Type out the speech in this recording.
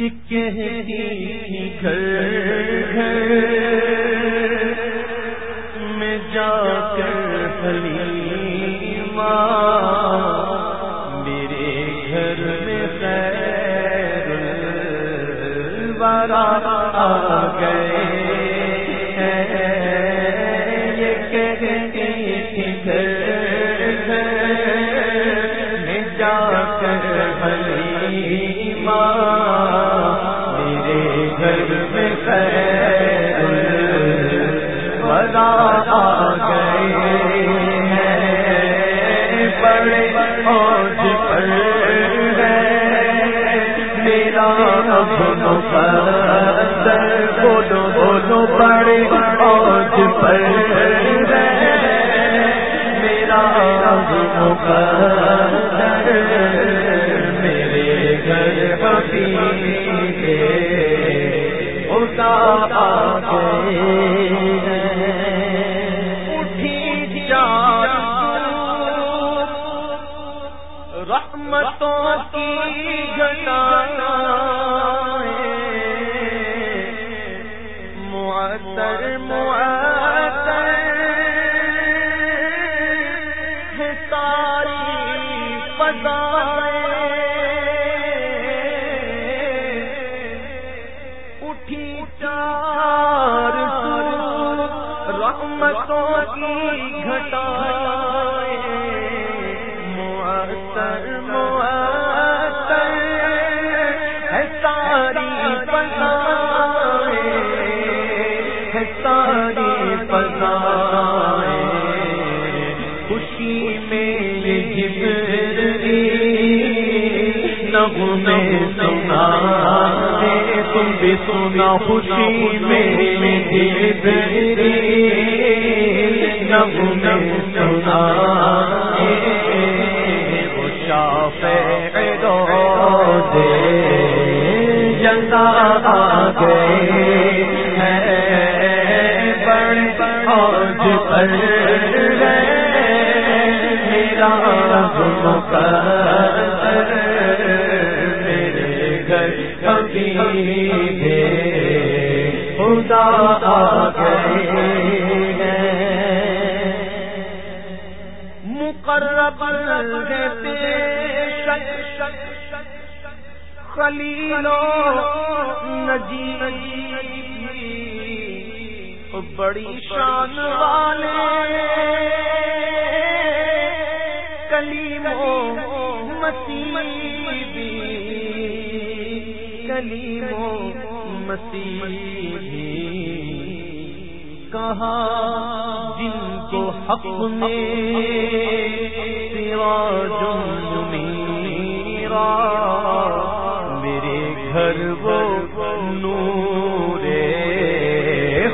یہ کہتی گھر گھر میں جا کر حلیمہ میرے گھر میں خیر الورا آ گئے یہ کہتی تھی گھر بولو بولو بڑے آج پر میرا میرے گھر پتی اٹھا رحمتوں کی گھٹانا اٹھی چار رحمتوں کی گھٹا ہے ساری پنا خوشی میں میں سنا تم بھی سنا خوشی میں نب میں سنا شاپ دے گئے پر میرا خدا مقرب خلیلو نجی بڑی شان والے کلیمو مسیح مسیح کہا جن کو حق میں سوا جو میرا میرے گھر وہ نور